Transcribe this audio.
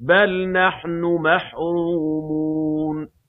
بَلْ نَحْنُ مَحْرُومُونَ